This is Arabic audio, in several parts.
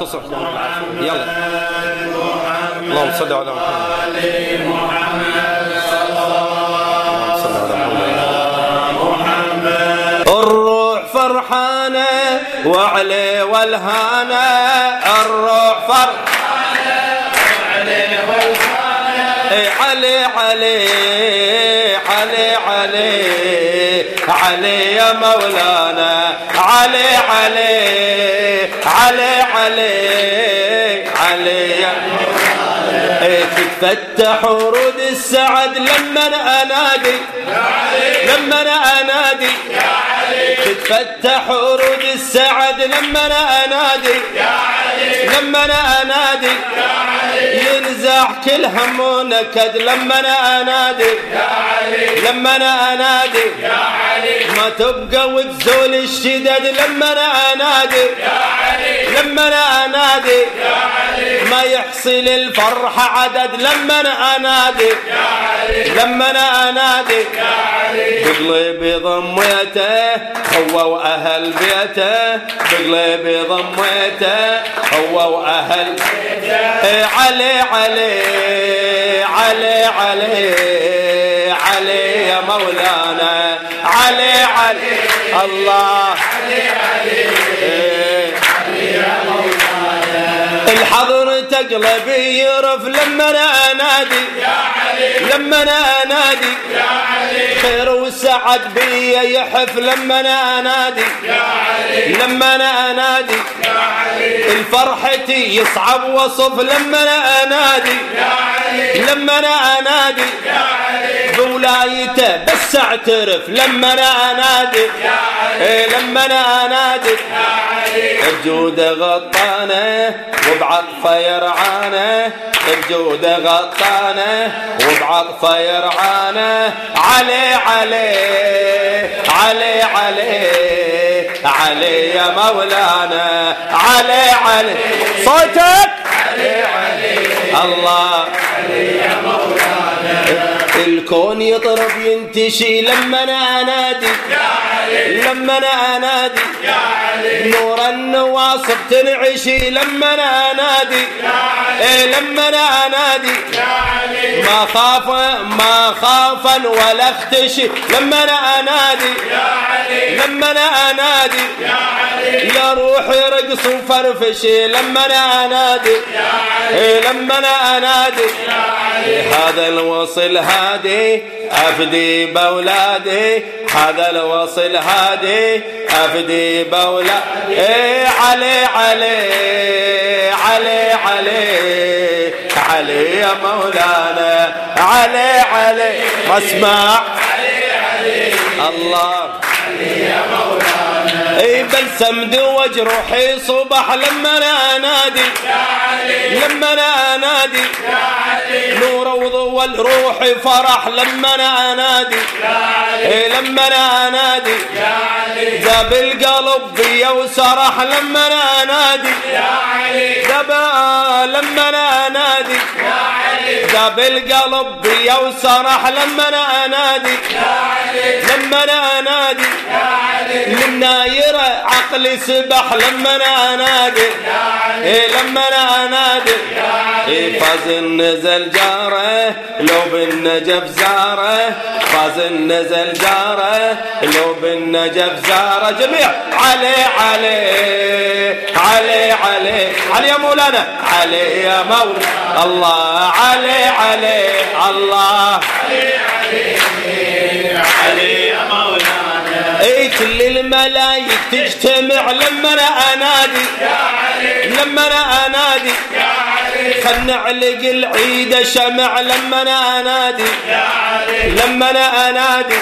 تصح يلا. اللهم صل على محمد. الروح فرحانة وعلي والهانة. الروح فرحانة وعلي علي علي علي علي علي يا مولانا. علي علي. علي علي علي. يا مولانا تتفتح ورود السعد لما أنادي. لما أنادي. تتفتح ورود السعد لما أنا أنادي. لما أنا أنادي. ينزع كل هم ونكد لما أنا أنادي. لما أنا أنادي. ما تبقى وتزول الشدد لما أنا أنادي. لما أنا أنادي ما يحصل الفرح عدد. لما أنا أنادي لما أنا أنادي بقلبي ضميته هو واهل بيته. بقلبي ضميته هو واهل إيه علي علي علي علي علي يا مولانا. علي علي الله. إيه تقلبي يرف لما أنا انادي لما أنا انادي خير وسعد بي يحف لما أنا انادي لما أنا انادي الفرحتي يصعب وصف لما أنا انادي لما أنا انادي بولايته بس اعترف لما أنا أنادي إيه لما أنا أنادي. بجوده غطانة وبعطفه يرعانة بجوده غطانة وبعطفه يرعانة. علي علي علي علي علي يا مولانا. علي علي. صوتك؟ علي علي. الله. علي يا الكون يطرب ينتشي لما أنا انادي لما أنا أنادي؟ نور النواصب تنعشي لما أنا انادي إيه لما أنا انادي ما خاف ما خافا ولا اختشي لما أنا انادي لما أنا أنادي؟ يا روحي رقص وفرفشي لما أنا انادي إيه لما أنا انادي هذا الوصل هادي أفدي باولادي هذا الوصل هادي أفدي باولادي إيه علي علي علي علي علي يا مولانا. علي علي ما اسمع الله. يا مولانا. اي بلسم دوج روحي صبح لما أنا انادي لما أنا انادي نور وضوى روحي فرح لما أنا انادي إيه لما أنا انادي ذاب القلب بيا وسرح لما أنا انادي ذاب لما أنا انادي ذاب القلب بيا وسرح لما أنا انادي لما أنا انادي من نايرة عقلي سبح لما أنا انادي إيه لما أنا انادي إيه فاز النزل جاره لو بالنجف زاره. فاز النزل جاره لو بالنجف زاره. جميع علي علي علي علي. علي يا مولانا علي يا مولانا. الله علي علي الله. علي مولانا اي كل الملايك تجتمع لما أنا أنادي. لما أنا أنادي. خل نعلق العيد شمع لما أنا أنادي. لما أنا أنادي.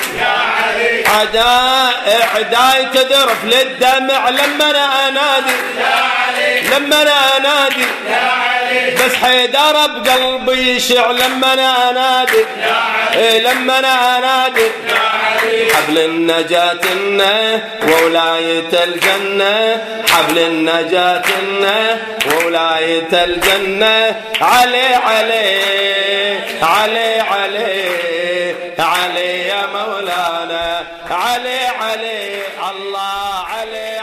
عداء اعداي تذرف للدمع لما أنا أنادي. لما أنا أنادي. بس حيدر بقلبي يشع لما أنا أنادي. إيه لما أنا أنادي. حبل النجاة وولاية الجنة. حبل النجاة وولاية الجنة. علي علي علي علي علي يا مولانا. علي علي الله علي.